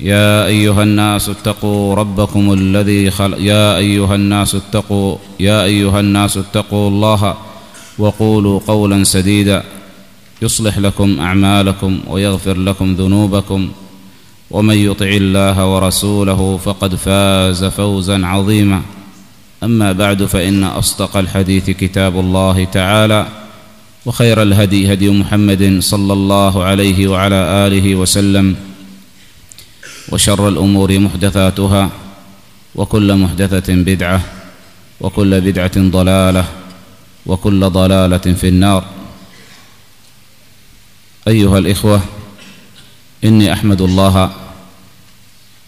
يا أيها الناس اتقوا ربكم الذي خلق يا أيها الناس اتقوا يا أيها الناس اتقوا الله وقولوا قولا سديدا. يصلح لكم أعمالكم ويغفر لكم ذنوبكم. ومن يطع الله ورسوله فقد فاز فوزا عظيما. أما بعد فإن أصدق الحديث كتاب الله تعالى وخير الهدي هدي محمد صلى الله عليه وعلى آله وسلم. وشر الأمور محدثاتها وكل محدثة بدعة وكل بدعة ضلالة وكل ضلالة في النار. أيها الإخوة إني أحمد الله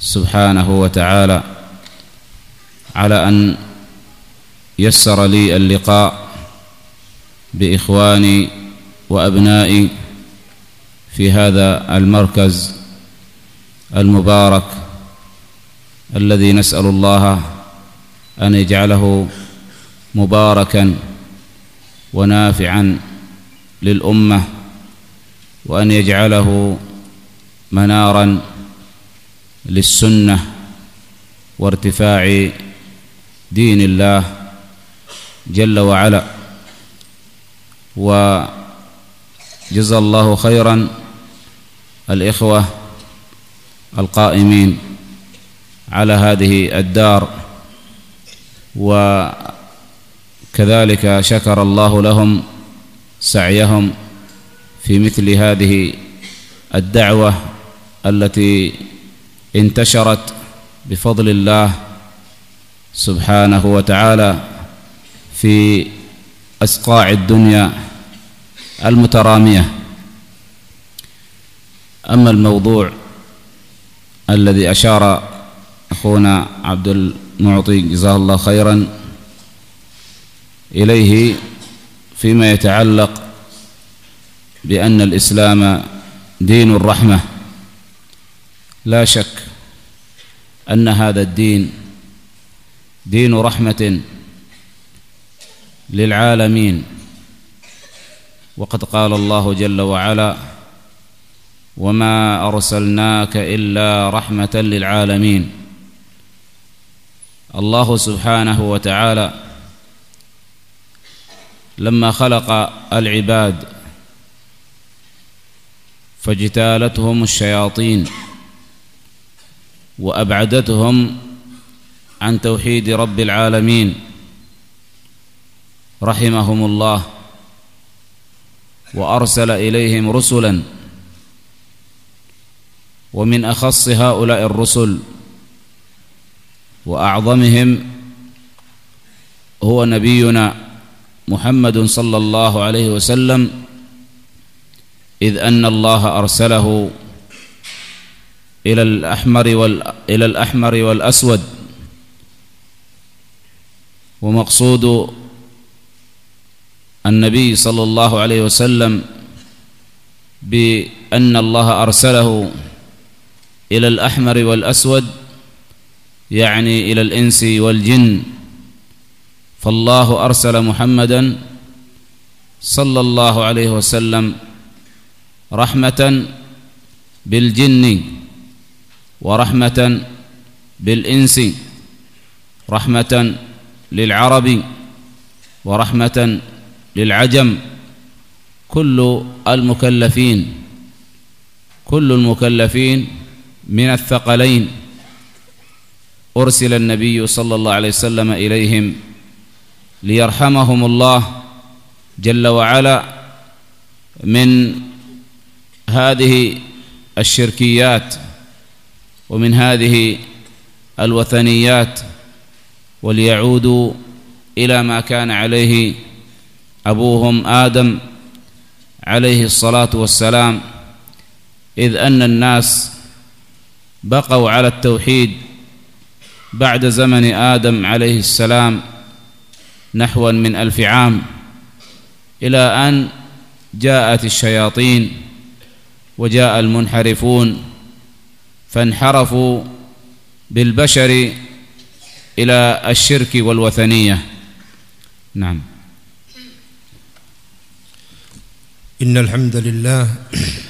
سبحانه وتعالى على أن يسر لي اللقاء بإخواني وأبنائي في هذا المركز المبارك الذي نسأل الله أن يجعله مباركا ونافعا للأمة وأن يجعله منارا للسنة وارتفاع دين الله جل وعلا. وجزى الله خيرا الإخوة القائمين على هذه الدار وكذلك شكر الله لهم سعيهم في مثل هذه الدعوة التي انتشرت بفضل الله سبحانه وتعالى في أسقاع الدنيا المترامية. أما الموضوع الذي أشار أخونا عبد المعطي جزاه الله خيرا إليه فيما يتعلق بأن الإسلام دين الرحمة. لا شك أن هذا الدين دين رحمة للعالمين. وقد قال الله جل وعلا وما أرسلناك إلا رحمة للعالمين. الله سبحانه وتعالى لما خلق العباد فاجتالتهم الشياطين وأبعدتهم عن توحيد رب العالمين. رحمهم الله وأرسل إليهم رسلاً ومن أخص هؤلاء الرسل وأعظمهم هو نبينا محمد صلى الله عليه وسلم إذ أن الله أرسله إلى الأحمر وال إلى الأحمر والأسود. ومقصود النبي صلى الله عليه وسلم بأن الله أرسله إلى الأحمر والأسود يعني إلى الإنس والجن. فالله أرسل محمدا صلى الله عليه وسلم رحمة بالجن ورحمة بالإنس رحمة للعرب ورحمة للعجم. كل المكلفين كل المكلفين من الثقلين. أرسل النبي صلى الله عليه وسلم إليهم ليرحمهم الله جل وعلا من هذه الشركيات ومن هذه الوثنيات وليعودوا إلى ما كان عليه أبوهم آدم عليه الصلاة والسلام إذ أن الناس بقوا على التوحيد بعد زمن آدم عليه السلام نحوا من ألف عام إلى أن جاءت الشياطين وجاء المنحرفون فانحرفوا بالبشر إلى الشرك والوثنية. نعم. إن الحمد لله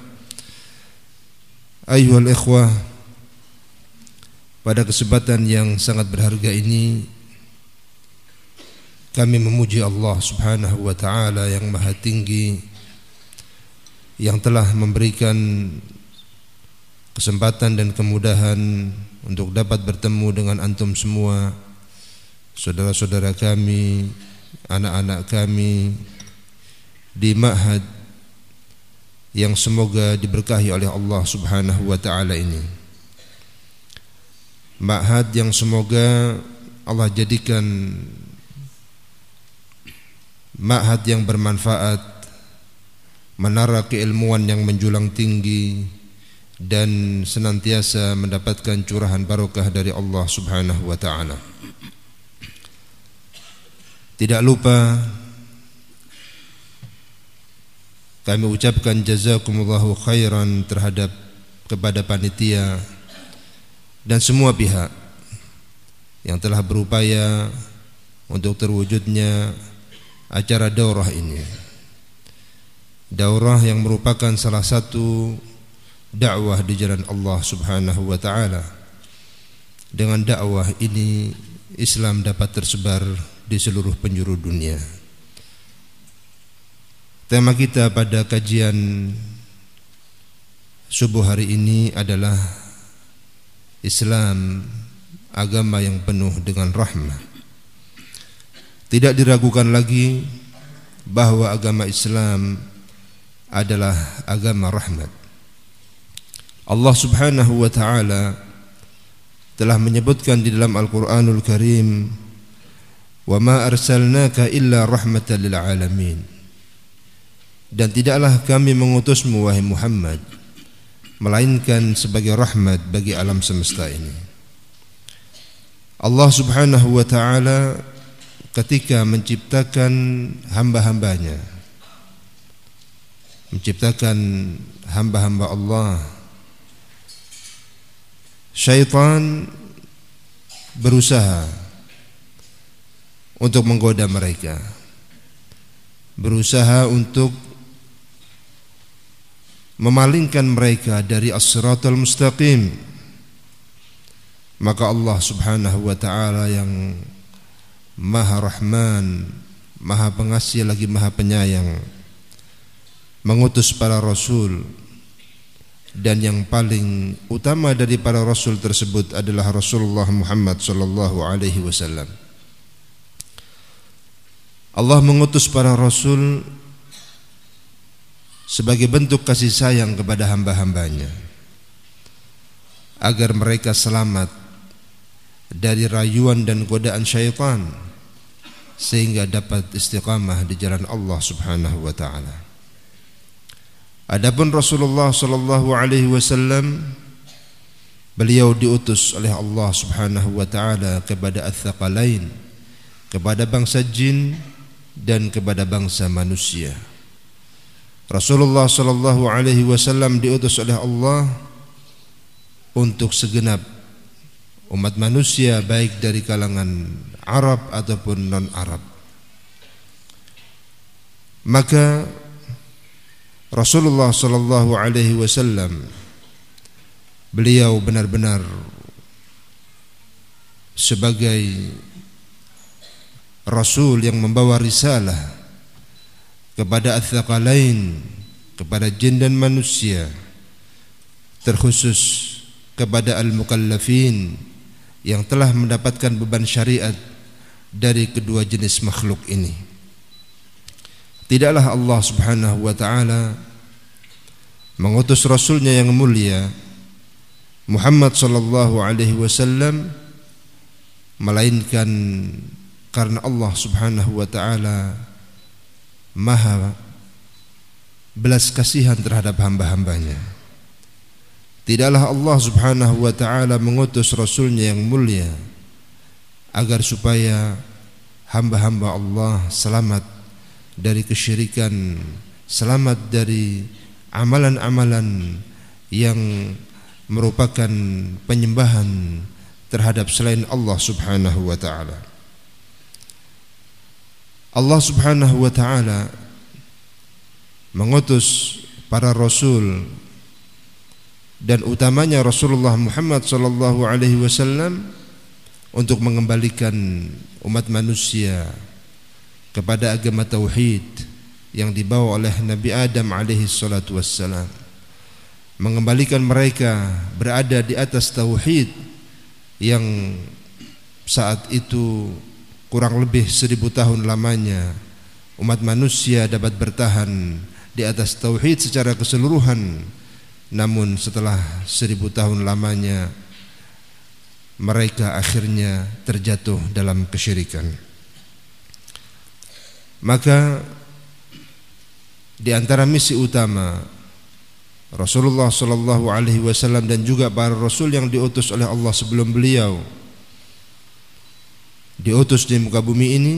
Ayuhal ikhwah Pada kesempatan yang sangat berharga ini Kami memuji Allah subhanahu wa ta'ala yang maha tinggi Yang telah memberikan Kesempatan dan kemudahan Untuk dapat bertemu dengan antum semua Saudara-saudara kami Anak-anak kami Di ma'had yang semoga diberkahi oleh Allah Subhanahu wa taala ini. Ma'had yang semoga Allah jadikan ma'had yang bermanfaat, menara keilmuan yang menjulang tinggi dan senantiasa mendapatkan curahan barokah dari Allah Subhanahu wa taala. Tidak lupa Kami ucapkan jazakumullahu khairan terhadap kepada panitia dan semua pihak yang telah berupaya untuk terwujudnya acara daurah ini. Daurah yang merupakan salah satu dakwah di jalan Allah Subhanahu wa taala. Dengan dakwah ini Islam dapat tersebar di seluruh penjuru dunia. Tema kita pada kajian subuh hari ini adalah Islam agama yang penuh dengan rahmah. Tidak diragukan lagi bahwa agama Islam adalah agama rahmat. Allah Subhanahu wa taala telah menyebutkan di dalam Al-Qur'anul Karim, "Wa ma arsalnaka illa rahmatan lil alamin." Dan tidaklah kami mengutusmu wahai Muhammad melainkan sebagai rahmat bagi alam semesta ini. Allah Subhanahu wa taala ketika menciptakan hamba-hambanya menciptakan hamba-hamba Allah syaitan berusaha untuk menggoda mereka berusaha untuk memalingkan mereka dari as-siratal mustaqim maka Allah Subhanahu wa taala yang Maha Rahman, Maha Pengasih lagi Maha Penyayang mengutus para rasul dan yang paling utama dari para rasul tersebut adalah Rasulullah Muhammad sallallahu alaihi wasallam. Allah mengutus para rasul sebagai bentuk kasih sayang kepada hamba-hambanya agar mereka selamat dari rayuan dan godaan syaitan sehingga dapat istiqamah di jalan Allah Subhanahu wa taala. Adapun Rasulullah sallallahu alaihi wasallam beliau diutus oleh Allah Subhanahu wa taala kepada ats-tsaqalain kepada bangsa jin dan kepada bangsa manusia. Rasulullah sallallahu alaihi wasallam diutus oleh Allah untuk segenap umat manusia baik dari kalangan Arab ataupun non-Arab. Maka Rasulullah sallallahu alaihi wasallam beliau benar-benar sebagai rasul yang membawa risalah kepada ats-tsaqalain kepada jin dan manusia terkhusus kepada al-mukallafin yang telah mendapatkan beban syariat dari kedua jenis makhluk ini. Tidaklah Allah Subhanahu wa taala mengutus rasulnya yang mulia Muhammad sallallahu alaihi wasallam melainkan karena Allah Subhanahu wa taala maha belas kasihan terhadap hamba-hambanya. Tidaklah Allah subhanahu wa ta'ala mengutus Rasulnya yang mulia agar supaya hamba-hamba Allah selamat dari kesyirikan, selamat dari amalan-amalan yang merupakan penyembahan terhadap selain Allah subhanahu wa ta'ala. Allah Subhanahu wa taala mengutus para rasul dan utamanya Rasulullah Muhammad sallallahu alaihi wasallam untuk mengembalikan umat manusia kepada agama tauhid yang dibawa oleh Nabi Adam alaihi salatu wassalam. Mengembalikan mereka berada di atas tauhid yang saat itu kurang lebih seribu tahun lamanya umat manusia dapat bertahan di atas tauhid secara keseluruhan. Namun setelah seribu tahun lamanya mereka akhirnya terjatuh dalam kesyirikan. Maka di antara misi utama Rasulullah sallallahu alaihi wasallam dan juga para rasul yang diutus oleh Allah sebelum beliau diutus di muka bumi ini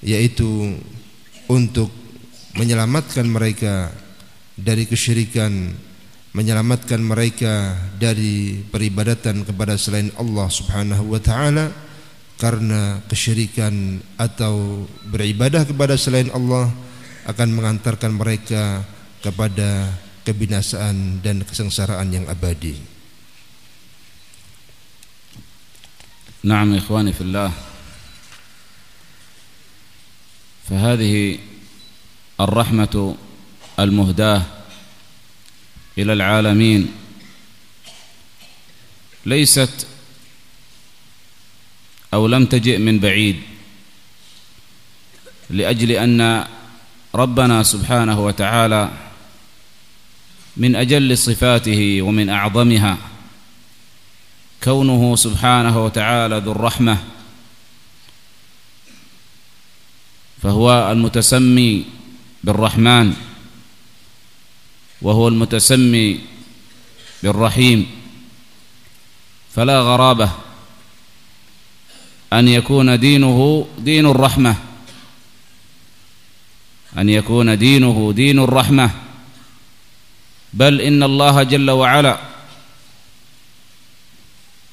yaitu untuk menyelamatkan mereka dari kesyirikan menyelamatkan mereka dari peribadatan kepada selain Allah Subhanahu wa taala karena kesyirikan atau beribadah kepada selain Allah akan mengantarkan mereka kepada kebinasaan dan kesengsaraan yang abadi. نعم إخواني في الله. فهذه الرحمة المهداة إلى العالمين. ليست أو لم تجئ من بعيد لأجل أن ربنا سبحانه وتعالى من أجل صفاته ومن أعظمها كونه سبحانه وتعالى ذو الرحمة. فهو المتسمي بالرحمن. وهو المتسمي بالرحيم. فلا غرابة أن يكون دينه دين الرحمة. أن يكون دينه دين الرحمة. بل إن الله جل وعلا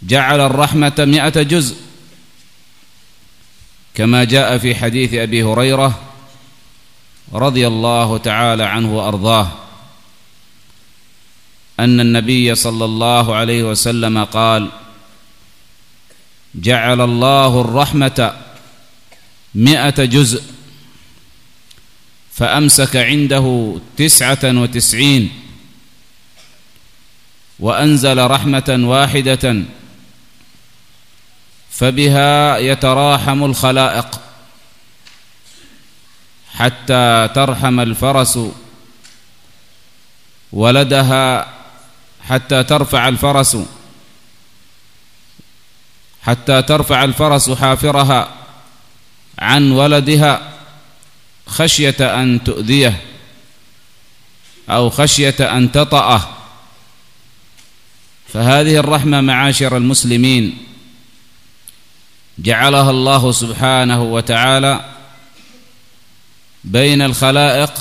جعل الرحمة مئة جزء. كما جاء في حديث أبي هريرة رضي الله تعالى عنه وأرضاه أن النبي صلى الله عليه وسلم قال جعل الله الرحمة مئة جزء فأمسك عنده تسعة وتسعين وأنزل رحمة واحدة فبها يتراحم الخلائق حتى ترحم الفرس ولدها حتى ترفع الفرس حتى ترفع الفرس حافرها عن ولدها خشية أن تؤذيه أو خشية أن تطأه. فهذه الرحمة معاشر المسلمين جعلها الله سبحانه وتعالى بين الخلائق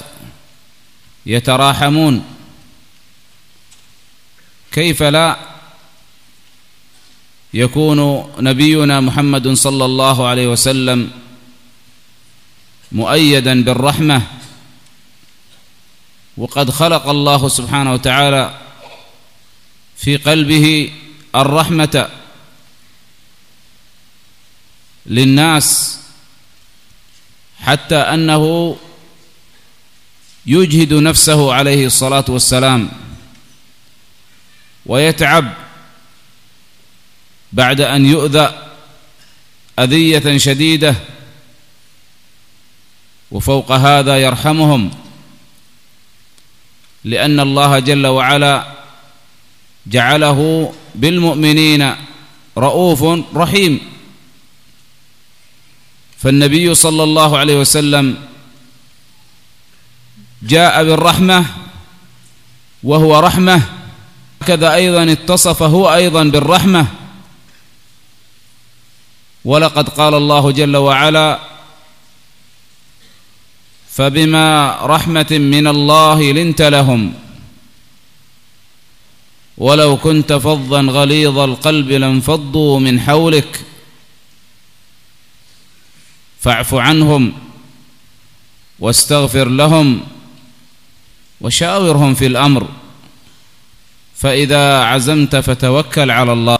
يتراحمون. كيف لا يكون نبينا محمد صلى الله عليه وسلم مؤيدا بالرحمة؟ وقد خلق الله سبحانه وتعالى في قلبه الرحمة. للناس حتى أنه يجهد نفسه عليه الصلاة والسلام ويتعب بعد أن يؤذى أذية شديدة وفوق هذا يرحمهم لأن الله جل وعلا جعله بالمؤمنين رؤوف رحيم فالنبي صلى الله عليه وسلم جاء بالرحمة وهو رحمة. كذا أيضا اتصف هو أيضا بالرحمة. ولقد قال الله جل وعلا فبما رحمة من الله لنت لهم. ولو كنت فظا غليظ القلب لانفضوا من حولك. فاعف عنهم واستغفر لهم وشاورهم في الأمر. فإذا عزمت فتوكل على الله.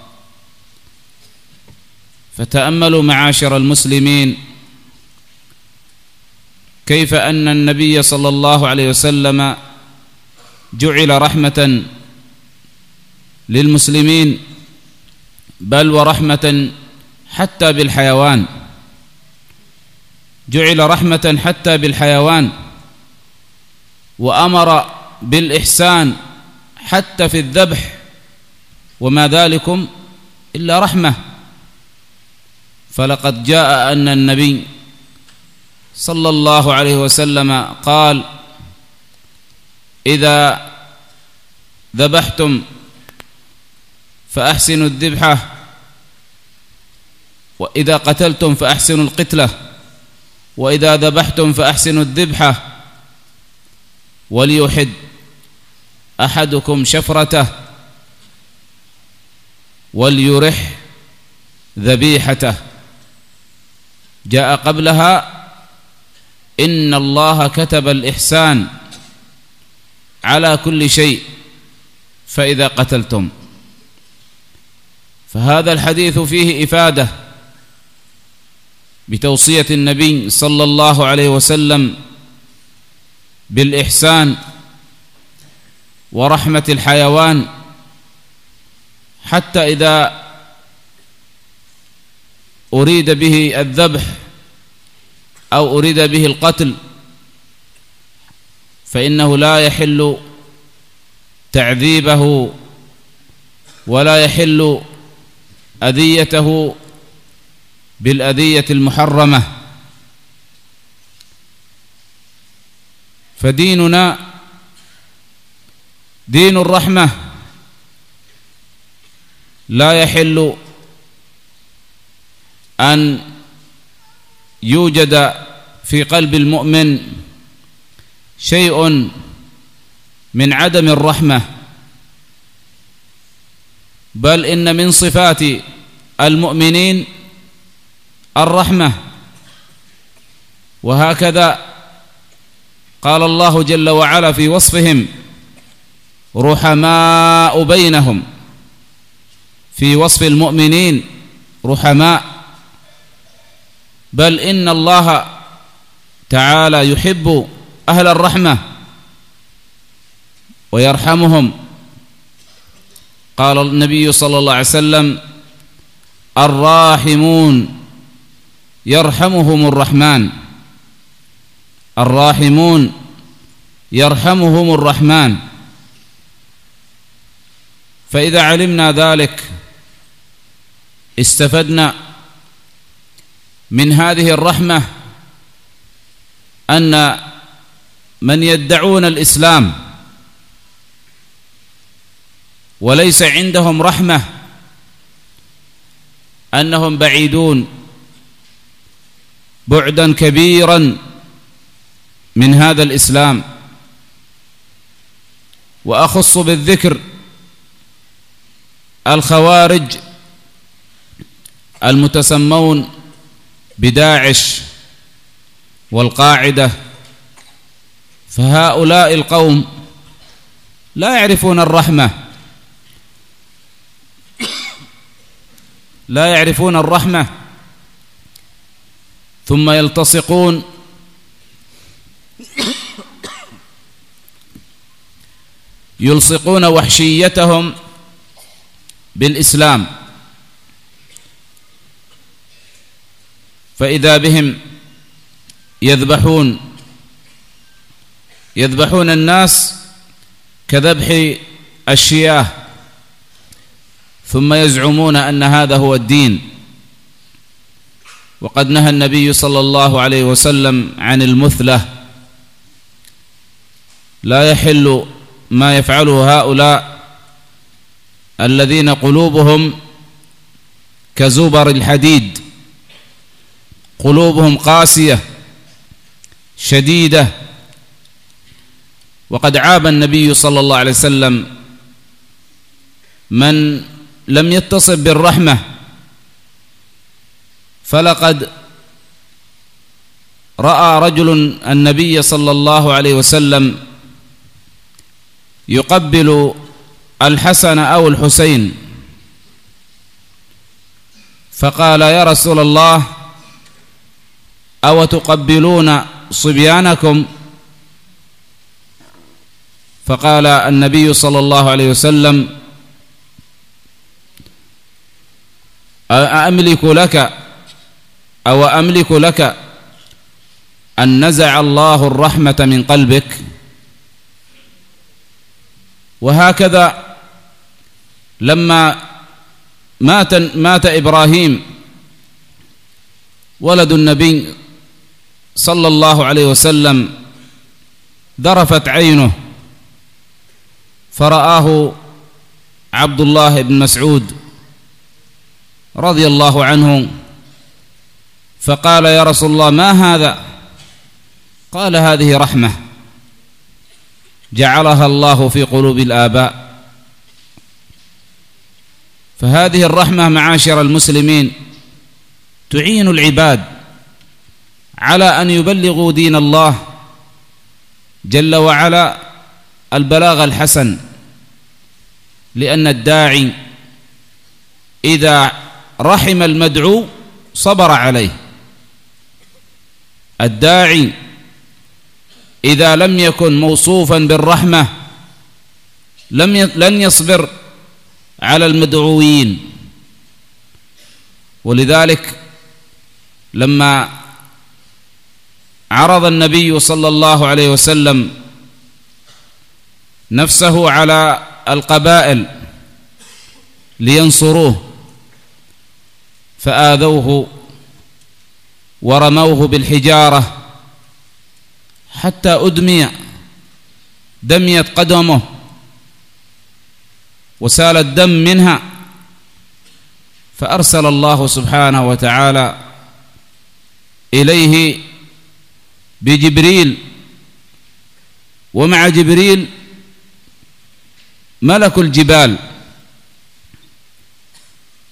فتأملوا معاشر المسلمين. كيف أن النبي صلى الله عليه وسلم جعل رحمة للمسلمين؟ بل ورحمة حتى بالحيوان. جعل رحمة حتى بالحيوان وأمر بالإحسان حتى في الذبح وما ذلكم إلا رحمة. فلقد جاء أن النبي صلى الله عليه وسلم قال إذا ذبحتم فأحسنوا الذبحة وإذا قتلتم فأحسنوا القتلة. وإذا ذبحتم فأحسنوا الذبحة وليحد أحدكم شفرته وليرح ذبيحته. جاء قبلها إن الله كتب الإحسان على كل شيء فإذا قتلتم. فهذا الحديث فيه إفادة بتوصية النبي صلى الله عليه وسلم بالإحسان ورحمة الحيوان حتى إذا أريد به الذبح أو أريد به القتل فإنه لا يحل تعذيبه ولا يحل أذيته بالأذية المحرمة. فديننا دين الرحمة. لا يحل أن يوجد في قلب المؤمن شيء من عدم الرحمة. بل إن من صفات المؤمنين الرحمة. وهكذا قال الله جل وعلا في وصفهم رحماء بينهم. في وصف المؤمنين رحماء. بل إن الله تعالى يحب أهل الرحمة ويرحمهم. قال النبي صلى الله عليه وسلم الراحمون. يرحمهم الرحمن. الراحمون يرحمهم الرحمن. فإذا علمنا ذلك استفدنا من هذه الرحمة أن من يدعون الإسلام وليس عندهم رحمة أنهم بعيدون. بعدا كبيرا من هذا الإسلام. وأخص بالذكر الخوارج المتسمون بداعش والقاعدة. فهؤلاء القوم لا يعرفون الرحمة. لا يعرفون الرحمة. ثم يلتصقون. يلصقون وحشيتهم بالإسلام. فإذا بهم يذبحون يذبحون الناس كذبح الشياه ثم يزعمون أن هذا هو الدين. وقد نهى النبي صلى الله عليه وسلم عن المثلة. لا يحل ما يفعله هؤلاء الذين قلوبهم كزبر الحديد قلوبهم قاسية شديدة. وقد عاب النبي صلى الله عليه وسلم من لم يتصف بالرحمة فلقد رأى رجل النبي صلى الله عليه وسلم يقبل الحسن أو الحسين. فقال يا رسول الله أو تقبلون صبيانكم؟ فقال النبي صلى الله عليه وسلم أملك لك أو أملك لك أن نزع الله الرحمة من قلبك؟ وهكذا لما مات مات إبراهيم ولد النبي صلى الله عليه وسلم ذرفت عينه فرآه عبد الله بن مسعود رضي الله عنه فقال يا رسول الله ما هذا؟ قال هذه رحمة جعلها الله في قلوب الآباء. فهذه الرحمة معاشر المسلمين تعين العباد على أن يبلغوا دين الله جل وعلا البلاغ الحسن لأن الداعي إذا رحم المدعو صبر عليه. الداعي إذا لم يكن موصوفا بالرحمة لم لن يصبر على المدعوين. ولذلك لما عرض النبي صلى الله عليه وسلم نفسه على القبائل لينصروه فآذوه ورموه بالحجارة حتى أدمي دميت قدمه وسال الدم منها فأرسل الله سبحانه وتعالى إليه بجبريل ومع جبريل ملك الجبال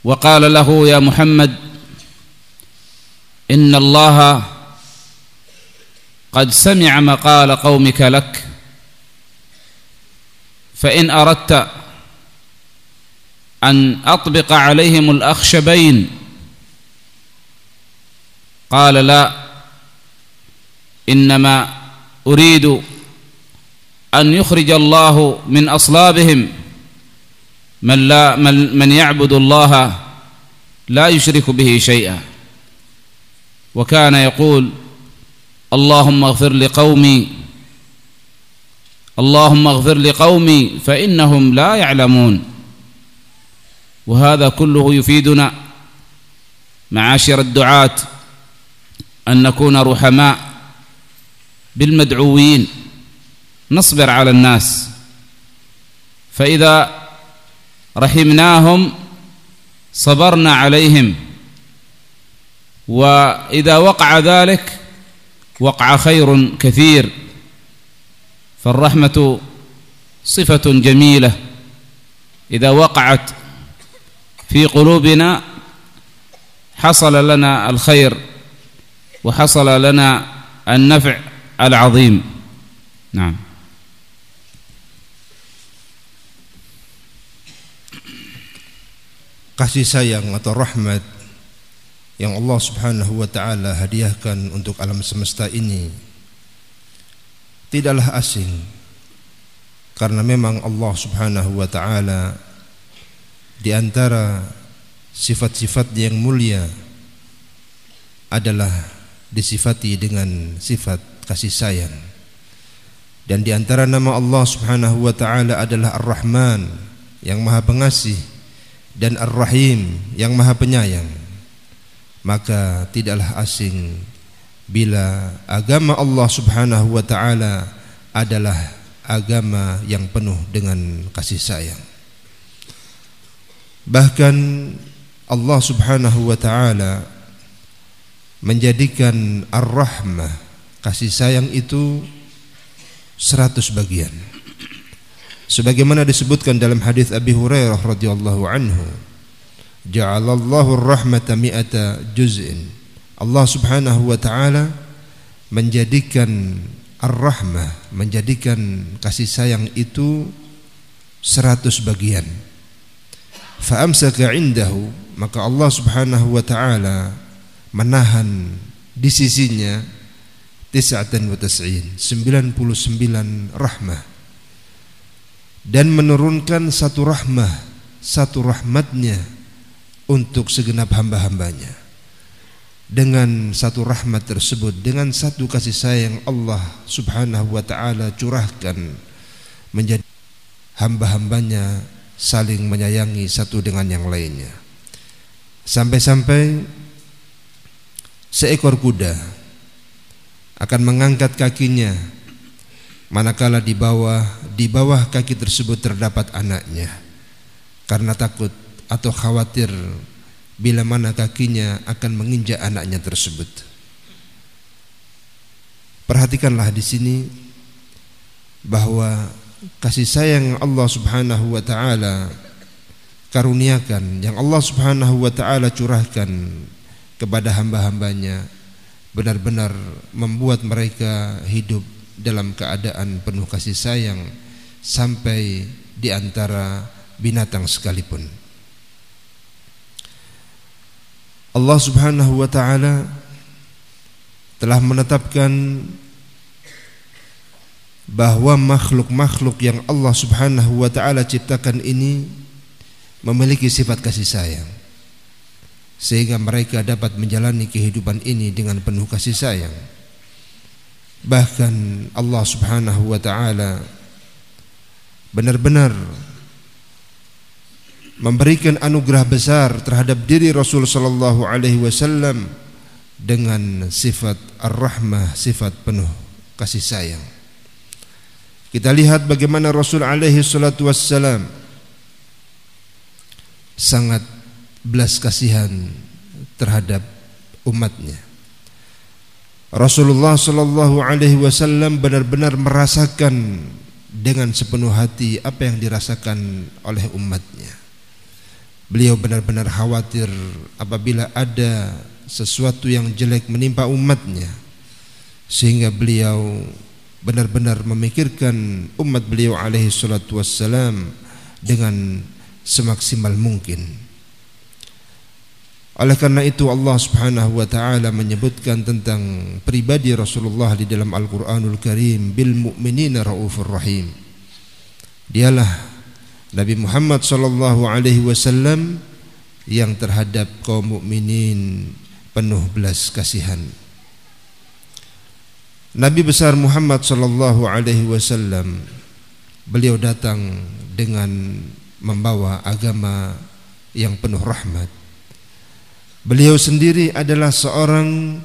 وقال له يا محمد إن الله قد سمع مقال قومك لك فإن أردت أن أطبق عليهم الأخشبين قال لا إنما أريد أن يخرج الله من أصلابهم من, لا من, من يعبد الله لا يشرك به شيئا. وكان يقول اللهم اغفر لقومي اللهم اغفر لقومي فإنهم لا يعلمون وهذا كله يفيدنا معاشر الدعاة أن نكون رحماء بالمدعوين نصبر على الناس فإذا رحمناهم صبرنا عليهم وإذا وقع ذلك وقع خير كثير. فالرحمة صفة جميلة. إذا وقعت في قلوبنا حصل لنا الخير وحصل لنا النفع العظيم. نعم. Kasih sayang atau rahmat. Yang Allah Subhanahu wa taala hadiahkan untuk alam semesta ini tidaklah asing karena memang Allah Subhanahu wa taala di antara sifat-sifat yang mulia adalah disifati dengan sifat kasih sayang. Dan di antara nama Allah Subhanahu wa taala adalah Ar-Rahman yang Maha Pengasih dan Ar-Rahim yang Maha Penyayang maka tidaklah asing bila agama Allah Subhanahu wa taala adalah agama yang penuh dengan kasih sayang. Bahkan Allah Subhanahu wa taala menjadikan ar-rahmah kasih sayang itu seratus bagian. Sebagaimana disebutkan dalam hadis Abi Hurairah radhiyallahu anhu ja'alallahu ar-rahmata mi'ata juz'in. Allah Subhanahu wa taala menjadikan ar-rahmah menjadikan kasih sayang itu seratus bagian. Fa amsaka indahu maka Allah Subhanahu wa taala menahan di sisinya tis'atan wa tas'in 99 rahmah. Dan menurunkan satu rahmah satu rahmatnya untuk segenap hamba-hambanya. Dengan satu rahmat tersebut dengan satu kasih sayang Allah subhanahu wa ta'ala curahkan menjadi hamba-hambanya saling menyayangi satu dengan yang lainnya. Sampai-sampai seekor kuda akan mengangkat kakinya manakala di bawah di bawah kaki tersebut terdapat anaknya karena takut atau khawatir bila mana kakinya akan menginjak anaknya tersebut perhatikanlah di sini bahwa kasih sayang Allah Subhanahu wa taala karuniakan yang Allah Subhanahu wa taala curahkan kepada hamba-hambanya benar-benar membuat mereka hidup dalam keadaan penuh kasih sayang sampai di antara binatang sekalipun. Allah Subhanahu wa taala telah menetapkan bahwa makhluk-makhluk yang Allah Subhanahu wa taala ciptakan ini memiliki sifat kasih sayang sehingga mereka dapat menjalani kehidupan ini dengan penuh kasih sayang. Bahkan Allah Subhanahu wa taala benar-benar memberikan anugerah besar terhadap diri Rasul sallallahu alaihi wasallam dengan sifat ar-rahmah, sifat penuh kasih sayang. Kita lihat bagaimana Rasul alaihi salatu wassalam sangat belas kasihan terhadap umatnya. Rasulullah Shallallahu Alaihi Wasallam benar-benar merasakan dengan sepenuh hati apa yang dirasakan oleh umatnya. Beliau benar-benar khawatir apabila ada sesuatu yang jelek menimpa umatnya, sehingga beliau benar-benar memikirkan umat beliau alaihi salatu wassalam dengan semaksimal mungkin. Oleh karena itu Allah Subhanahu wa taala menyebutkan tentang pribadi Rasulullah di dalam Al-Qur'anul Karim bil mu'minina raufur rahim. Dialah Nabi Muhammad sallallahu alaihi wasallam yang terhadap kaum mukminin penuh belas kasihan. Nabi besar Muhammad sallallahu alaihi wasallam beliau datang dengan membawa agama yang penuh rahmat Beliau sendiri adalah seorang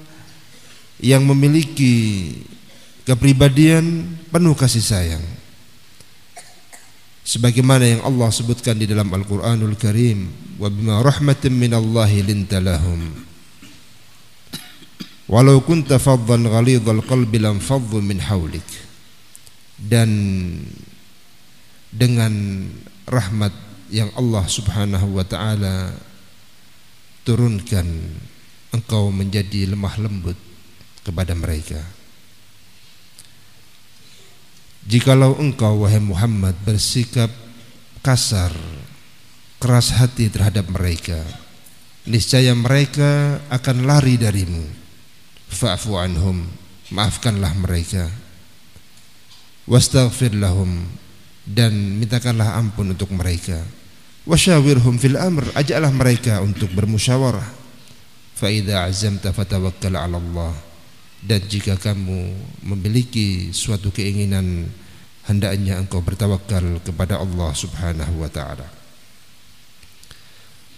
yang memiliki kepribadian penuh kasih sayang. Sebagaimana yang Allah sebutkan di dalam Al-Qur'anul Karim, "Wa bima rahmatin minallahi lintalahum." Walau kunta faddan ghalidhal qalbi lam faddu min hawlik. Dan dengan rahmat yang Allah Subhanahu wa taala turunkan engkau menjadi lemah lembut kepada mereka Jikalau engkau wahai Muhammad bersikap kasar keras hati terhadap mereka niscaya mereka akan lari darimu. Fa'fu anhum maafkanlah mereka. Wastaghfir lahum dan mintakanlah ampun untuk mereka. Wasyawirhum fil amr ajaklah mereka untuk bermusyawarah. Fa idza azamta fatawakkal 'ala Allah dan jika kamu memiliki suatu keinginan hendaknya engkau bertawakal kepada Allah Subhanahu wa taala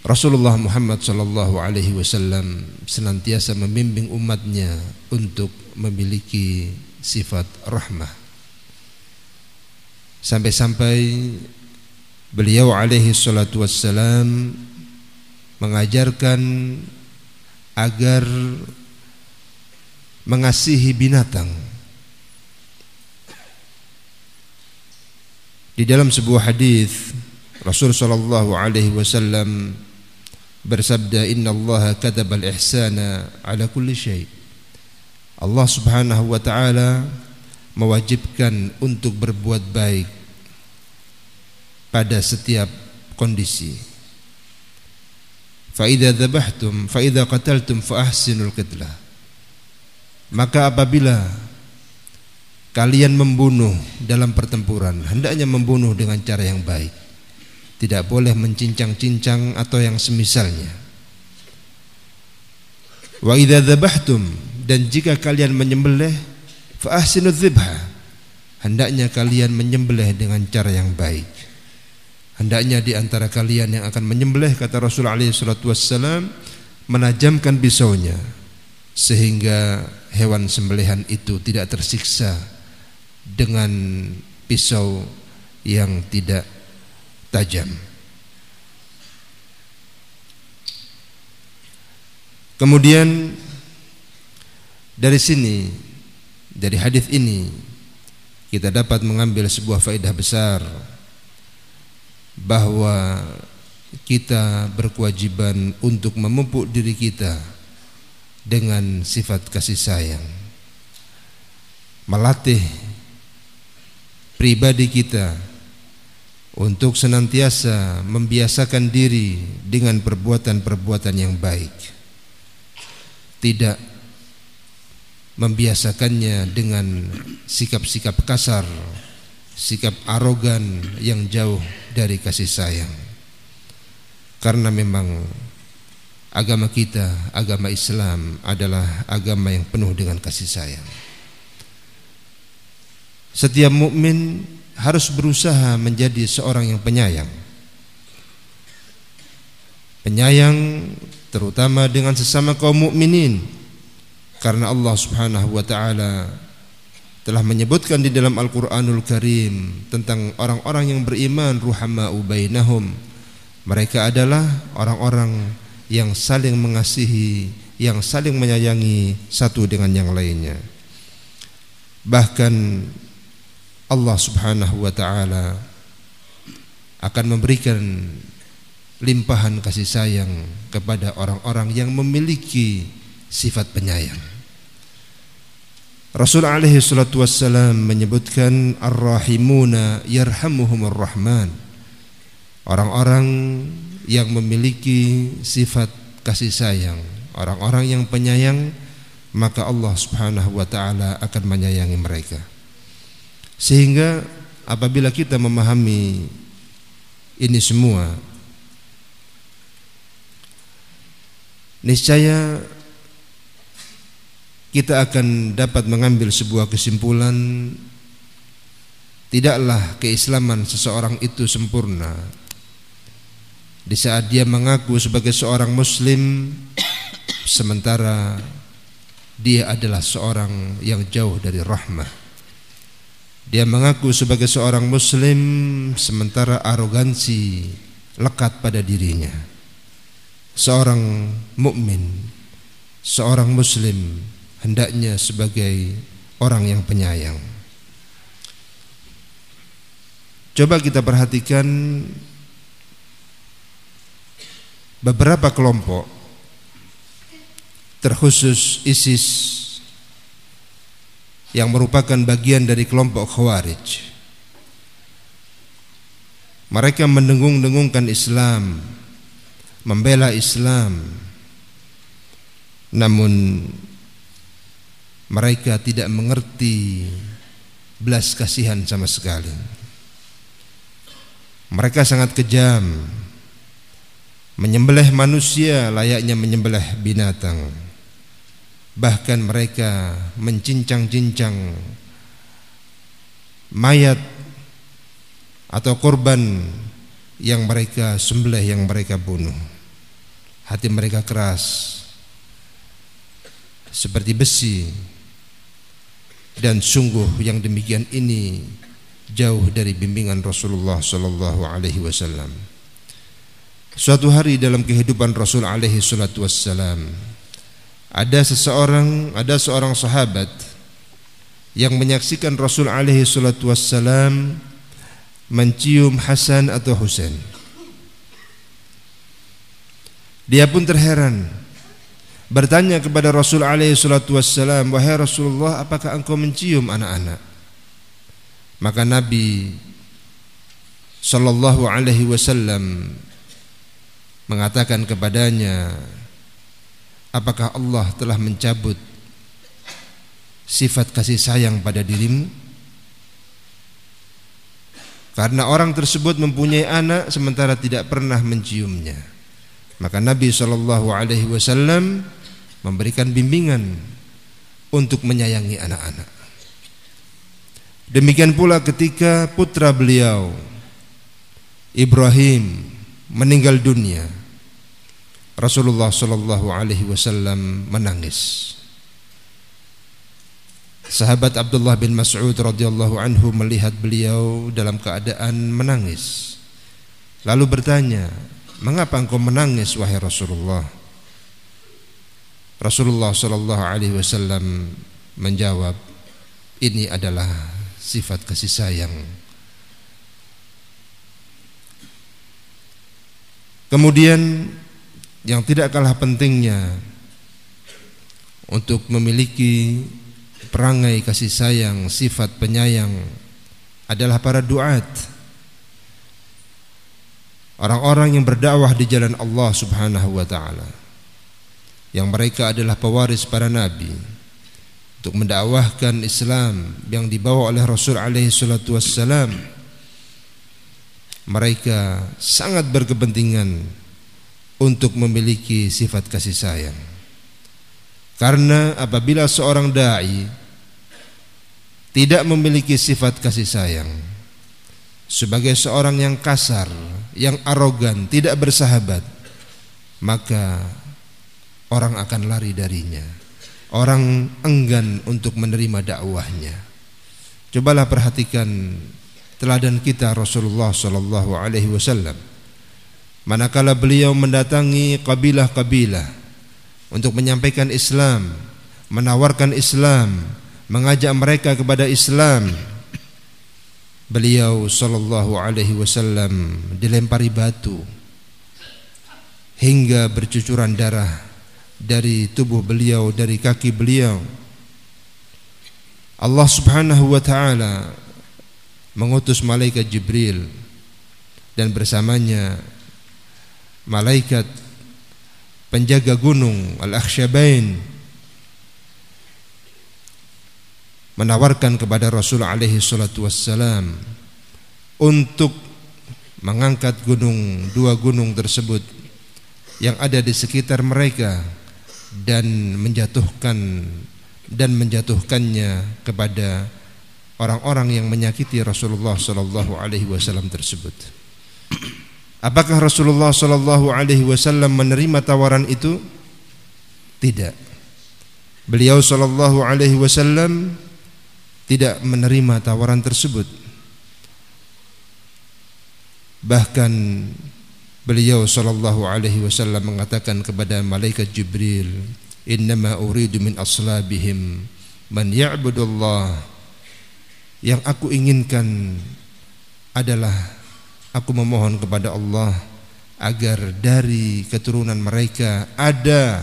Rasulullah Muhammad sallallahu alaihi wasallam senantiasa membimbing umatnya untuk memiliki sifat rahmah sampai-sampai Beliau alaihi salatu wassalam mengajarkan agar mengasihi binatang. Di dalam sebuah hadis Rasul sallallahu alaihi wasallam bersabda Inna Allah kataba al-ihsana ala kulli syai. Allah Subhanahu wa taala mewajibkan untuk berbuat baik pada setiap kondisi. Fa idza dzabhtum fa idza qataltum fa ahsinul qitlah. Maka apabila kalian membunuh dalam pertempuran, hendaknya membunuh dengan cara yang baik. Tidak boleh mencincang-cincang atau yang semisalnya. Wa idza dzabhtum dan jika kalian menyembelih fa dzibha. Hendaknya kalian menyembelih dengan cara yang baik. Hendaknya di antara kalian yang akan menyembelih kata Rasul alaihi salatu wassalam menajamkan pisaunya sehingga hewan sembelihan itu tidak tersiksa dengan pisau yang tidak tajam. Kemudian dari sini dari hadis ini kita dapat mengambil sebuah faedah besar bahwa kita berkewajiban untuk memupuk diri kita dengan sifat kasih sayang melatih pribadi kita untuk senantiasa membiasakan diri dengan perbuatan-perbuatan yang baik tidak membiasakannya dengan sikap-sikap kasar sikap arogan yang jauh dari kasih sayang. Karena memang agama kita, agama Islam adalah agama yang penuh dengan kasih sayang. Setiap mukmin harus berusaha menjadi seorang yang penyayang. Penyayang terutama dengan sesama kaum mukminin karena Allah Subhanahu wa taala telah menyebutkan di dalam Al-Qur'anul Karim tentang orang-orang yang beriman ruhama'u bainahum. Mereka adalah orang-orang yang saling mengasihi, yang saling menyayangi satu dengan yang lainnya. Bahkan Allah Subhanahu wa taala akan memberikan limpahan kasih sayang kepada orang-orang yang memiliki sifat penyayang. Rasul alaihi salatu wassalam menyebutkan ar-rahimuna yarhamuhumur rahman. Orang-orang yang memiliki sifat kasih sayang, orang-orang yang penyayang, maka Allah Subhanahu wa taala akan menyayangi mereka. Sehingga apabila kita memahami ini semua niscaya kita akan dapat mengambil sebuah kesimpulan tidaklah keislaman seseorang itu sempurna. Di saat dia mengaku sebagai seorang muslim sementara dia adalah seorang yang jauh dari rahmah dia mengaku sebagai seorang muslim sementara arogansi lekat pada dirinya seorang mukmin, seorang muslim hendaknya sebagai orang yang penyayang. Coba kita perhatikan beberapa kelompok terkhusus ISIS yang merupakan bagian dari kelompok Khawarij. Mereka mendengung-dengungkan Islam, membela Islam. Namun mereka tidak mengerti belas kasihan sama sekali. Mereka sangat kejam menyembelih manusia layaknya menyembelih binatang bahkan mereka mencincang-cincang mayat atau korban yang mereka sembelih yang mereka bunuh. Hati mereka keras seperti besi. Dan sungguh yang demikian ini jauh dari bimbingan Rasulullah sallallahu alaihi wasallam. Suatu hari dalam kehidupan Rasul alaihi wassalam ada seseorang ada seorang sahabat yang menyaksikan Rasul alaihi salatu wassalam mencium Hasan atau Husain. Dia pun terheran bertanya kepada Rasul alaihi salatu wassalam, "Wahai Rasulullah, apakah engkau mencium anak-anak?" Maka Nabi sallallahu alaihi wasallam mengatakan kepadanya, "Apakah Allah telah mencabut sifat kasih sayang pada dirimu?" Karena orang tersebut mempunyai anak sementara tidak pernah menciumnya. Maka Nabi Shallallahu Alaihi Wasallam memberikan bimbingan untuk menyayangi anak-anak. Demikian pula ketika putra beliau Ibrahim meninggal dunia, Rasulullah Shallallahu Alaihi Wasallam menangis. Sahabat Abdullah bin Mas'ud radhiyallahu anhu melihat beliau dalam keadaan menangis. Lalu bertanya, "Mengapa engkau menangis wahai Rasulullah?" Rasulullah sallallahu alaihi wasallam menjawab, "Ini adalah sifat kasih sayang." Kemudian yang tidak kalah pentingnya untuk memiliki perangai kasih sayang, sifat penyayang adalah para duat. Orang-orang yang berdakwah di jalan Allah Subhanahu wa taala. Yang mereka adalah pewaris para nabi untuk mendakwahkan Islam yang dibawa oleh Rasul alaihi salatu wassalam. Mereka sangat berkepentingan untuk memiliki sifat kasih sayang. Karena apabila seorang dai tidak memiliki sifat kasih sayang sebagai seorang yang kasar, yang arogan, tidak bersahabat, maka orang akan lari darinya. Orang enggan untuk menerima dakwahnya. Cobalah perhatikan teladan kita Rasulullah sallallahu alaihi wasallam. Manakala beliau mendatangi kabilah-kabilah untuk menyampaikan Islam, menawarkan Islam, mengajak mereka kepada Islam. Beliau sallallahu alaihi wasallam dilempari batu hingga bercucuran darah dari tubuh beliau, dari kaki beliau. Allah Subhanahu wa taala mengutus malaikat Jibril dan bersamanya malaikat penjaga gunung Al-Akhsyabain menawarkan kepada Rasul alaihi salatu wassalam untuk mengangkat gunung dua gunung tersebut yang ada di sekitar mereka dan menjatuhkan dan menjatuhkannya kepada orang-orang yang menyakiti Rasulullah sallallahu alaihi wasallam tersebut. Apakah Rasulullah sallallahu alaihi wasallam menerima tawaran itu? Tidak. Beliau sallallahu alaihi wasallam tidak menerima tawaran tersebut. Bahkan beliau sallallahu alaihi wasallam mengatakan kepada malaikat Jibril, "Innama uridu min aslabihim man ya'budullah." Yang aku inginkan adalah Aku memohon kepada Allah agar dari keturunan mereka ada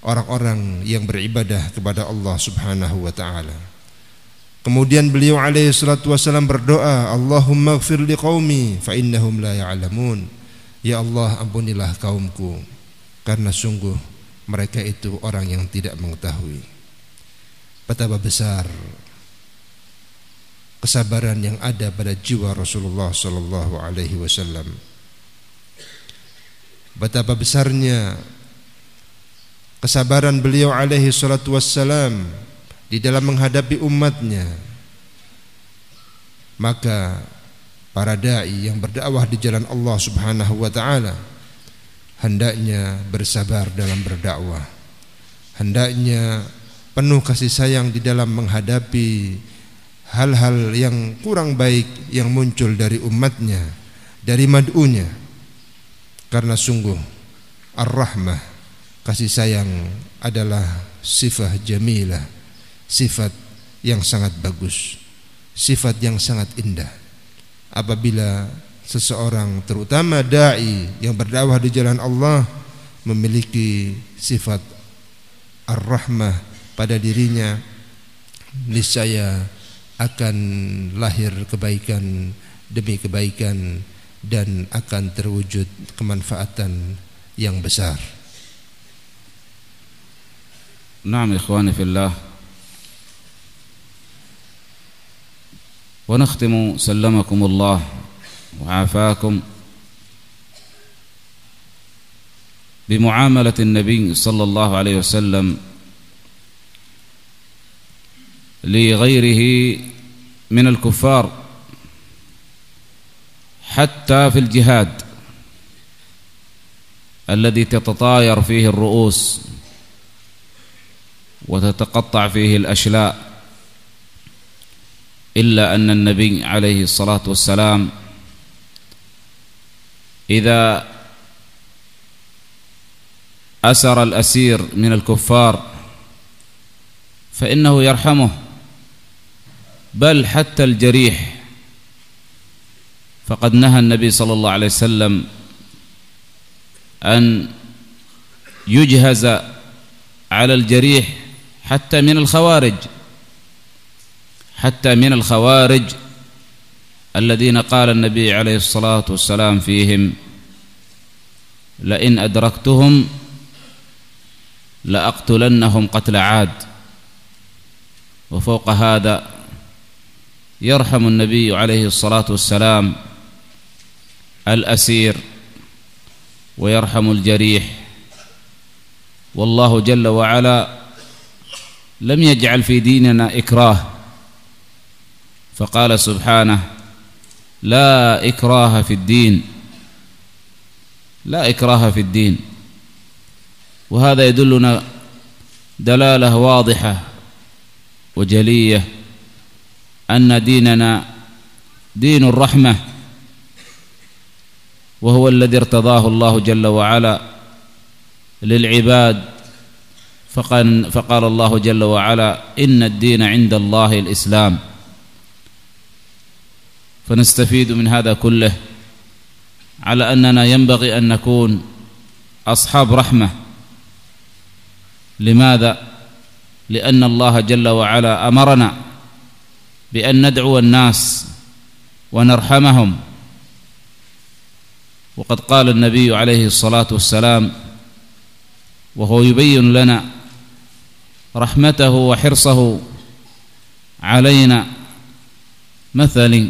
orang-orang yang beribadah kepada Allah Subhanahu wa taala. Kemudian beliau alaihi salatu wasallam berdoa, Allahumma ighfir liqaumi fa innahum la ya'lamun. Ya Allah, ampunilah kaumku karena sungguh mereka itu orang yang tidak mengetahui. Betapa besar kesabaran yang ada pada jiwa Rasulullah sallallahu alaihi wasallam. Betapa besarnya kesabaran beliau alaihi salatu di dalam menghadapi umatnya. Maka para dai yang berdakwah di jalan Allah Subhanahu wa taala hendaknya bersabar dalam berdakwah. Hendaknya penuh kasih sayang di dalam menghadapi hal-hal yang kurang baik yang muncul dari umatnya dari mad'unya. Karena sungguh ar-rahmah kasih sayang adalah sifat jamilah sifat yang sangat bagus sifat yang sangat indah. Apabila seseorang terutama dai yang berdakwah di jalan Allah memiliki sifat ar-rahmah pada dirinya niscaya akan lahir kebaikan demi kebaikan dan akan terwujud kemanfaatan yang besar. نعم إخواني في الله ونختم سلمكم الله وعافاكم بمعاملة النبي صلى الله عليه وسلم لغيره من الكفار حتى في الجهاد الذي تتطاير فيه الرؤوس وتتقطع فيه الأشلاء إلا أن النبي عليه الصلاة والسلام إذا أسر الأسير من الكفار فإنه يرحمه. بل حتى الجريح. فقد نهى النبي صلى الله عليه وسلم أن يجهز على الجريح حتى من الخوارج حتى من الخوارج الذين قال النبي عليه الصلاة والسلام فيهم لئن أدركتهم لأقتلنهم قتل عاد. وفوق هذا يرحم النبي عليه الصلاة والسلام الأسير ويرحم الجريح. والله جل وعلا لم يجعل في ديننا إكراه. فقال سبحانه لا إكراه في الدين. لا إكراه في الدين. وهذا يدلنا دلالة واضحة وجلية أن ديننا دين الرحمة وهو الذي ارتضاه الله جل وعلا للعباد. فقال, فقال الله جل وعلا إن الدين عند الله الإسلام. فنستفيد من هذا كله على أننا ينبغي أن نكون أصحاب رحمة. لماذا؟ لأن الله جل وعلا أمرنا بأن ندعو الناس ونرحمهم. وقد قال النبي عليه الصلاة والسلام وهو يبين لنا رحمته وحرصه علينا مثلي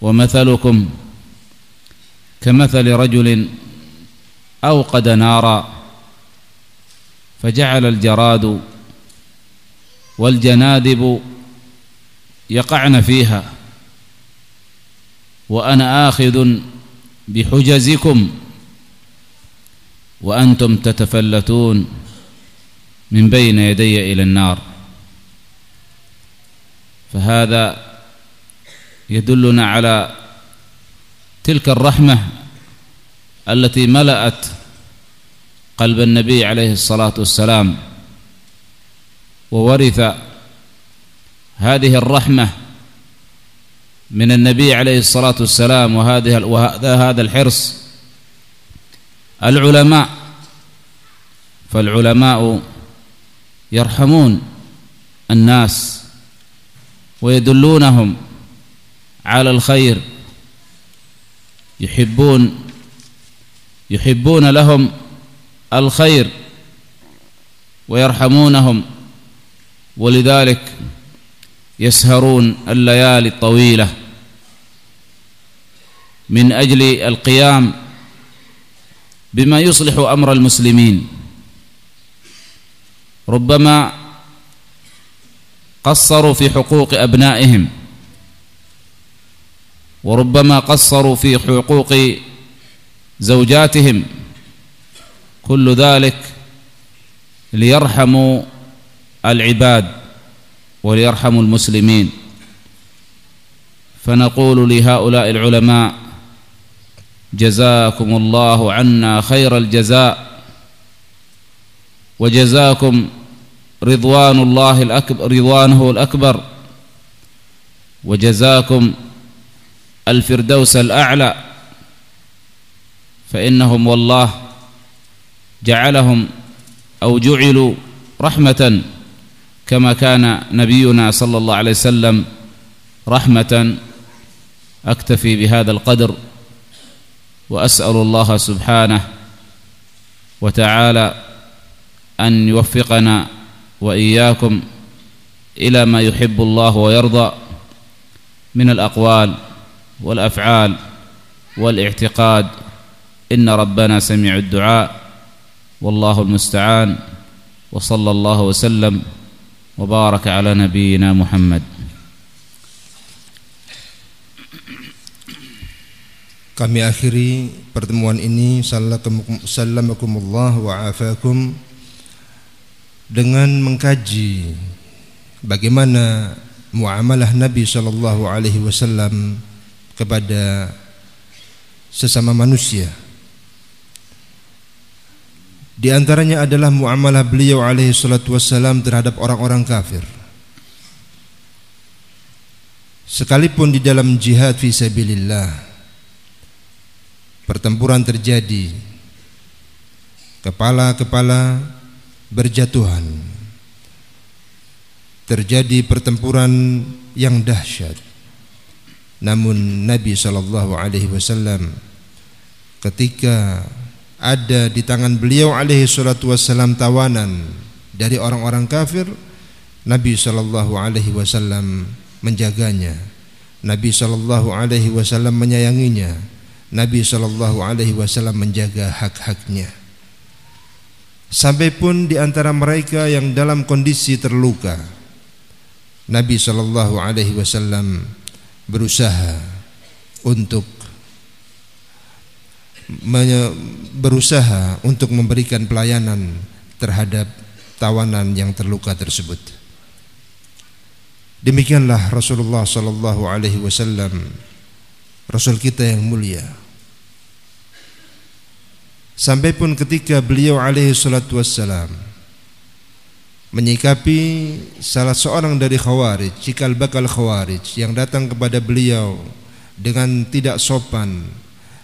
ومثلكم كمثل رجل أوقد نارا فجعل الجراد والجنادب يقعن فيها. وأنا آخذ بحجزكم. وأنتم تتفلتون من بين يدي إلى النار. فهذا يدلنا على تلك الرحمة التي ملأت قلب النبي عليه الصلاة والسلام وورث هذه الرحمة من النبي عليه الصلاة والسلام وهذه وهذا هذا الحرص. العلماء فالعلماء يرحمون الناس ويدلونهم على الخير. يحبون يحبون لهم الخير ويرحمونهم ولذلك يسهرون الليالي الطويلة. من أجل القيام بما يصلح أمر المسلمين. ربما قصروا في حقوق أبنائهم. وربما قصروا في حقوق زوجاتهم. كل ذلك ليرحموا العباد. وليرحموا المسلمين. فنقول لهؤلاء العلماء جزاكم الله عنا خير الجزاء وجزاكم رضوان الله الأكبر رضوانه الأكبر وجزاكم الفردوس الأعلى. فإنهم والله جعلهم أو جعلوا رحمة كما كان نبينا صلى الله عليه وسلم رحمة أكتفي بهذا القدر وأسأل الله سبحانه وتعالى أن يوفقنا وإياكم إلى ما يحب الله ويرضى من الأقوال والأفعال والاعتقاد. إن ربنا سميع الدعاء والله المستعان وصلى الله وسلم وبارك على نبينا محمد Kami akhiri pertemuan ini Salamakumullah wa afakum Dengan mengkaji Bagaimana muamalah Nabi Sallallahu Alaihi Wasallam Kepada Sesama manusia Di antaranya adalah muamalah beliau alaihi salatu wassalam terhadap orang-orang kafir. Sekalipun di dalam jihad fi sabilillah pertempuran terjadi kepala-kepala berjatuhan terjadi pertempuran yang dahsyat namun Nabi sallallahu alaihi wasallam ketika ada di tangan beliau alaihi salatu wassalam tawanan dari orang-orang kafir Nabi sallallahu alaihi wasallam menjaganya Nabi sallallahu alaihi wasallam menyayanginya Nabi sallallahu alaihi wasallam menjaga hak-haknya. Sampai pun di antara mereka yang dalam kondisi terluka Nabi sallallahu alaihi wasallam berusaha untuk berusaha untuk memberikan pelayanan terhadap tawanan yang terluka tersebut. Demikianlah Rasulullah sallallahu alaihi wasallam Rasul kita yang mulia. Sampai pun ketika beliau alaihi salatu menyikapi salah seorang dari khawarij, cikal bakal khawarij yang datang kepada beliau dengan tidak sopan,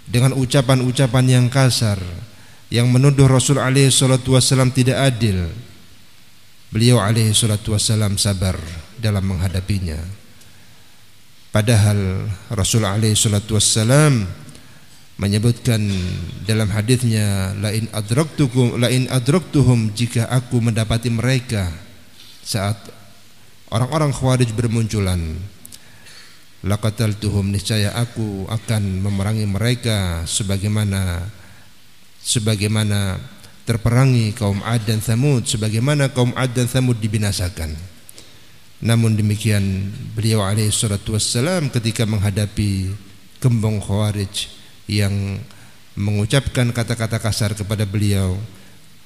dengan ucapan-ucapan yang kasar, yang menuduh Rasul alaihi salatu wasallam tidak adil. Beliau alaihi salatu wasallam sabar dalam menghadapinya. Padahal Rasul alaihi salatu wasallam menyebutkan dalam hadisnya lain adraktukum lain adraktuhum jika aku mendapati mereka saat orang-orang khawarij bermunculan laqataltuhum niscaya aku akan memerangi mereka sebagaimana sebagaimana terperangi kaum Ad dan Thamud sebagaimana kaum Ad dan Thamud dibinasakan. Namun demikian beliau alaihi salatu wassalam ketika menghadapi gembong khawarij yang mengucapkan kata-kata kasar kepada beliau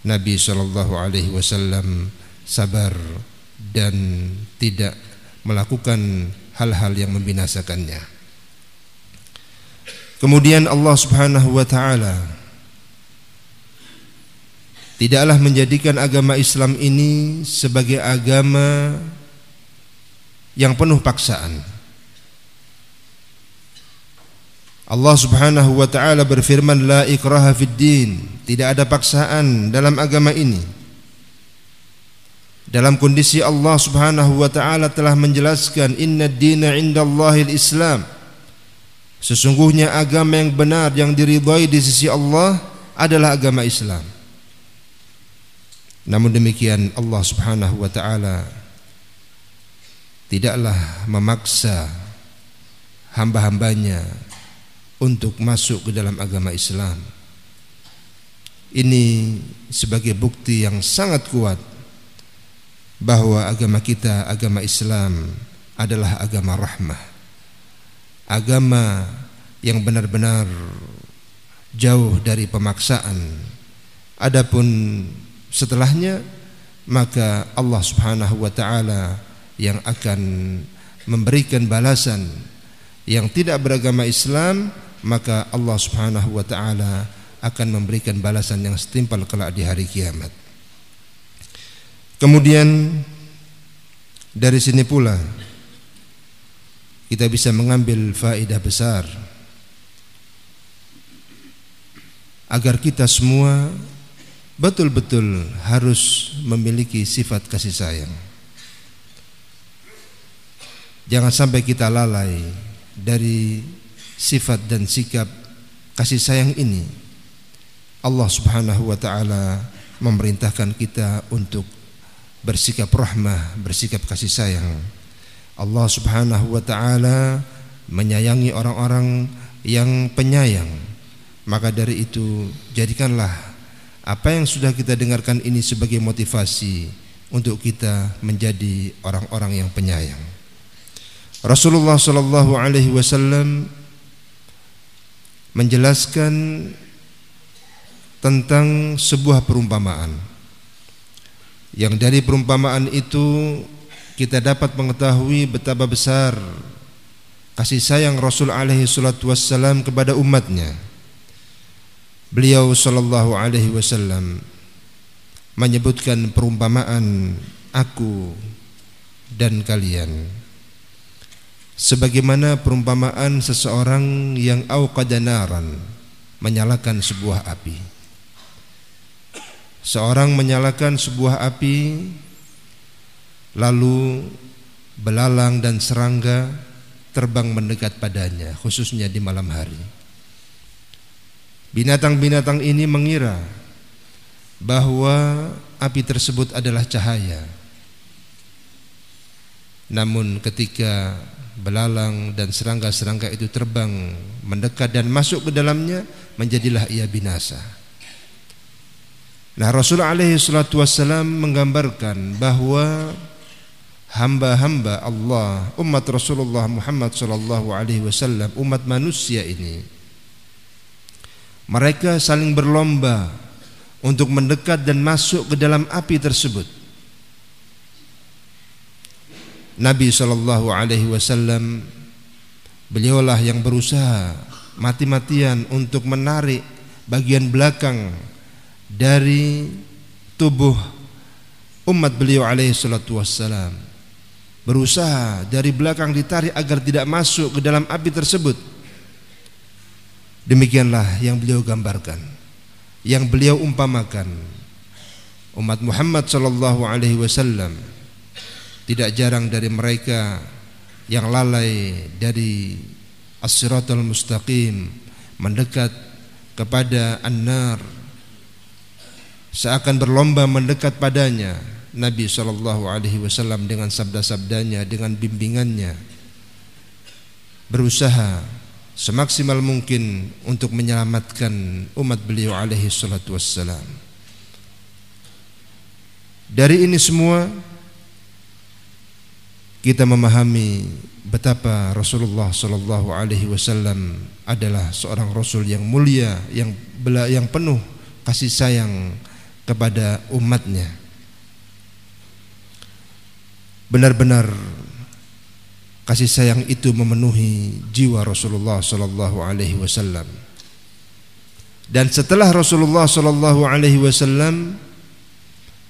Nabi Shallallahu Alaihi Wasallam sabar dan tidak melakukan hal-hal yang membinasakannya. Kemudian Allah Subhanahu wa taala tidaklah menjadikan agama Islam ini sebagai agama yang penuh paksaan. Allah Subhanahu wa taala berfirman la ikraha fid din, tidak ada paksaan dalam agama ini. Dalam kondisi Allah Subhanahu wa taala telah menjelaskan inna dina indallahil Islam. Sesungguhnya agama yang benar yang diridhai di sisi Allah adalah agama Islam. Namun demikian Allah Subhanahu wa taala tidaklah memaksa hamba-hambanya untuk masuk ke dalam agama Islam. Ini sebagai bukti yang sangat kuat bahwa agama kita, agama Islam adalah agama rahmah. Agama yang benar-benar jauh dari pemaksaan. Adapun setelahnya maka Allah Subhanahu wa taala yang akan memberikan balasan yang tidak beragama Islam maka Allah Subhanahu wa taala akan memberikan balasan yang setimpal kelak di hari kiamat. Kemudian dari sini pula kita bisa mengambil faedah besar agar kita semua betul-betul harus memiliki sifat kasih sayang. Jangan sampai kita lalai dari sifat dan sikap kasih sayang ini Allah Subhanahu wa taala memerintahkan kita untuk bersikap rahmah, bersikap kasih sayang. Allah Subhanahu wa taala menyayangi orang-orang yang penyayang. Maka dari itu jadikanlah apa yang sudah kita dengarkan ini sebagai motivasi untuk kita menjadi orang-orang yang penyayang. Rasulullah sallallahu alaihi wasallam menjelaskan tentang sebuah perumpamaan yang dari perumpamaan itu kita dapat mengetahui betapa besar kasih sayang Rasul alaihi salatu wassalam kepada umatnya. Beliau sallallahu alaihi wasallam menyebutkan perumpamaan aku dan kalian. Sebagaimana perumpamaan seseorang yang auqadanaran menyalakan sebuah api seorang menyalakan sebuah api lalu belalang dan serangga terbang mendekat padanya khususnya di malam hari binatang-binatang ini mengira bahwa api tersebut adalah cahaya namun ketika belalang dan serangga-serangga itu terbang mendekat dan masuk ke dalamnya menjadilah ia binasa. Nah Rasulullah alaihi salatu wassalam menggambarkan bahwa hamba-hamba Allah umat Rasulullah Muhammad sallallahu alaihi wasallam umat manusia ini mereka saling berlomba untuk mendekat dan masuk ke dalam api tersebut. Nabi Shallallahu Alaihi Wasallam beliaulah yang berusaha mati-matian untuk menarik bagian belakang dari tubuh umat beliau alaihi salatu wassalam. Berusaha dari belakang ditarik agar tidak masuk ke dalam api tersebut. Demikianlah yang beliau gambarkan yang beliau umpamakan. Umat Muhammad sallallahu alaihi wasallam tidak jarang dari mereka yang lalai dari as-siratal mustaqim mendekat kepada an-nar seakan berlomba mendekat padanya Nabi sallallahu alaihi wasallam dengan sabda-sabdanya dengan bimbingannya. Berusaha semaksimal mungkin untuk menyelamatkan umat beliau alaihi salatu wassalam. Dari ini semua kita memahami betapa Rasulullah sallallahu alaihi wasallam adalah seorang rasul yang mulia yang yang penuh kasih sayang kepada umatnya. Benar-benar kasih sayang itu memenuhi jiwa Rasulullah sallallahu alaihi wasallam. Dan setelah Rasulullah sallallahu alaihi wasallam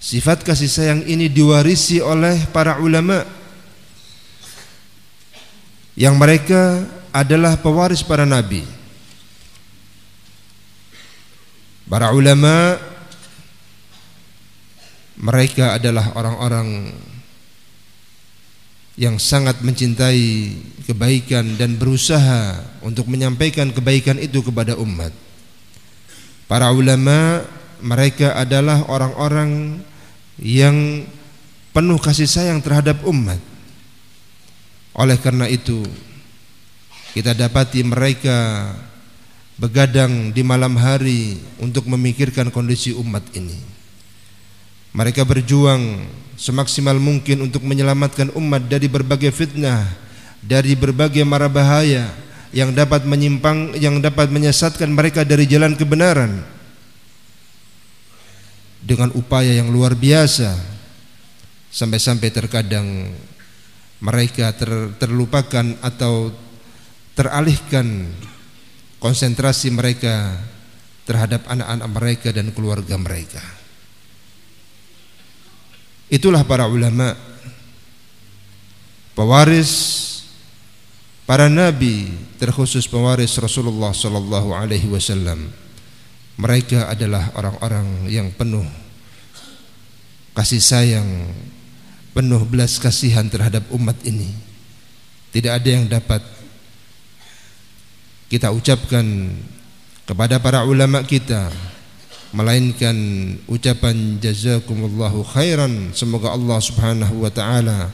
sifat kasih sayang ini diwarisi oleh para ulama. Yang mereka adalah pewaris para nabi. Para ulama mereka adalah orang-orang yang sangat mencintai kebaikan dan berusaha untuk menyampaikan kebaikan itu kepada umat. Para ulama mereka adalah orang-orang yang penuh kasih sayang terhadap umat. Oleh karena itu kita dapati mereka begadang di malam hari untuk memikirkan kondisi umat ini. Mereka berjuang semaksimal mungkin untuk menyelamatkan umat dari berbagai fitnah, dari berbagai mara bahaya yang dapat menyimpang yang dapat menyesatkan mereka dari jalan kebenaran. Dengan upaya yang luar biasa sampai-sampai terkadang mereka ter, terlupakan atau teralihkan konsentrasi mereka terhadap anak-anak mereka dan keluarga mereka. Itulah para ulama. Pewaris Para nabi Terkhusus pewaris Rasulullah Sallallahu alaihi wasallam. Mereka adalah orang-orang yang penuh Kasih sayang Penuh belas kasihan terhadap umat ini. Tidak ada yang dapat Kita ucapkan Kepada para ulama kita melainkan ucapan jazakumullahu khairan semoga Allah Subhanahu wa taala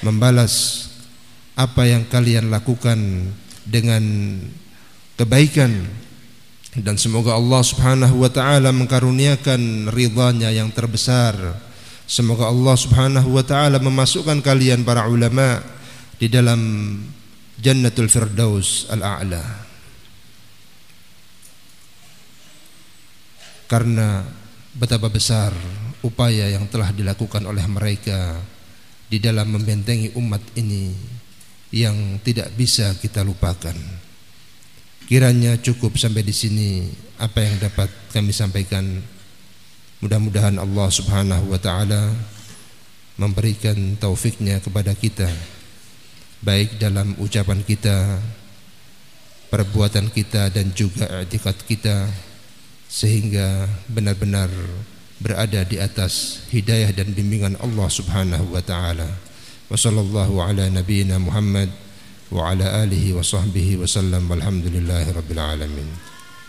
membalas apa yang kalian lakukan dengan kebaikan. Dan semoga Allah Subhanahu wa taala mengkaruniakan ridhanya yang terbesar. Semoga Allah Subhanahu wa taala memasukkan kalian para ulama di dalam jannatul firdaus al-a'la karena betapa besar upaya yang telah dilakukan oleh mereka di dalam membentengi umat ini yang tidak bisa kita lupakan. Kiranya cukup sampai di sini apa yang dapat kami sampaikan. Mudah-mudahan Allah Subhanahu wa taala memberikan taufiknya kepada kita baik dalam ucapan kita, perbuatan kita dan juga i'tikad kita sehingga benar-benar berada di atas hidayah dan bimbingan Allah Subhanahu wa taala. Wa sallallahu ala nabiyyina Muhammad wa ala alihi wa sahbihi wa sallam walhamdulillahi rabbil alamin.